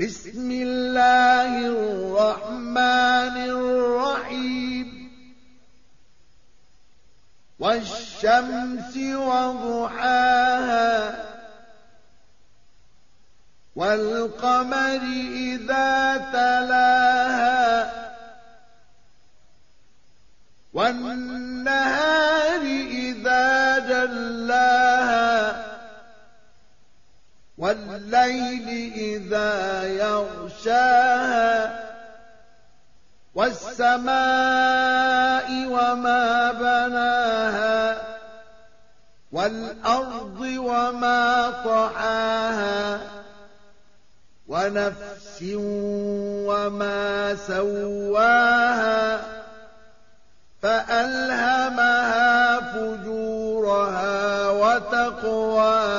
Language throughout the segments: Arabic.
بسم الله الرحمن الرحيم. والشمس وضحاها والقمر إذا تلاها والنهار إذا جلاها والليل إذا يغشاها والسماء وما بناها والأرض وما طحاها ونفس وما سواها فألهمها فجورها وتقواها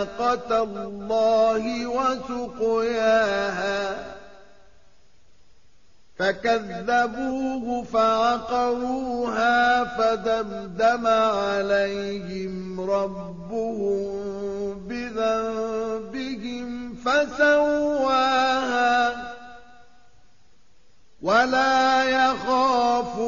ناقة الله وسقياها. فكذبوه فعقروها فدمدم عليهم ربهم بذنبهم فسواها. ولا يخاف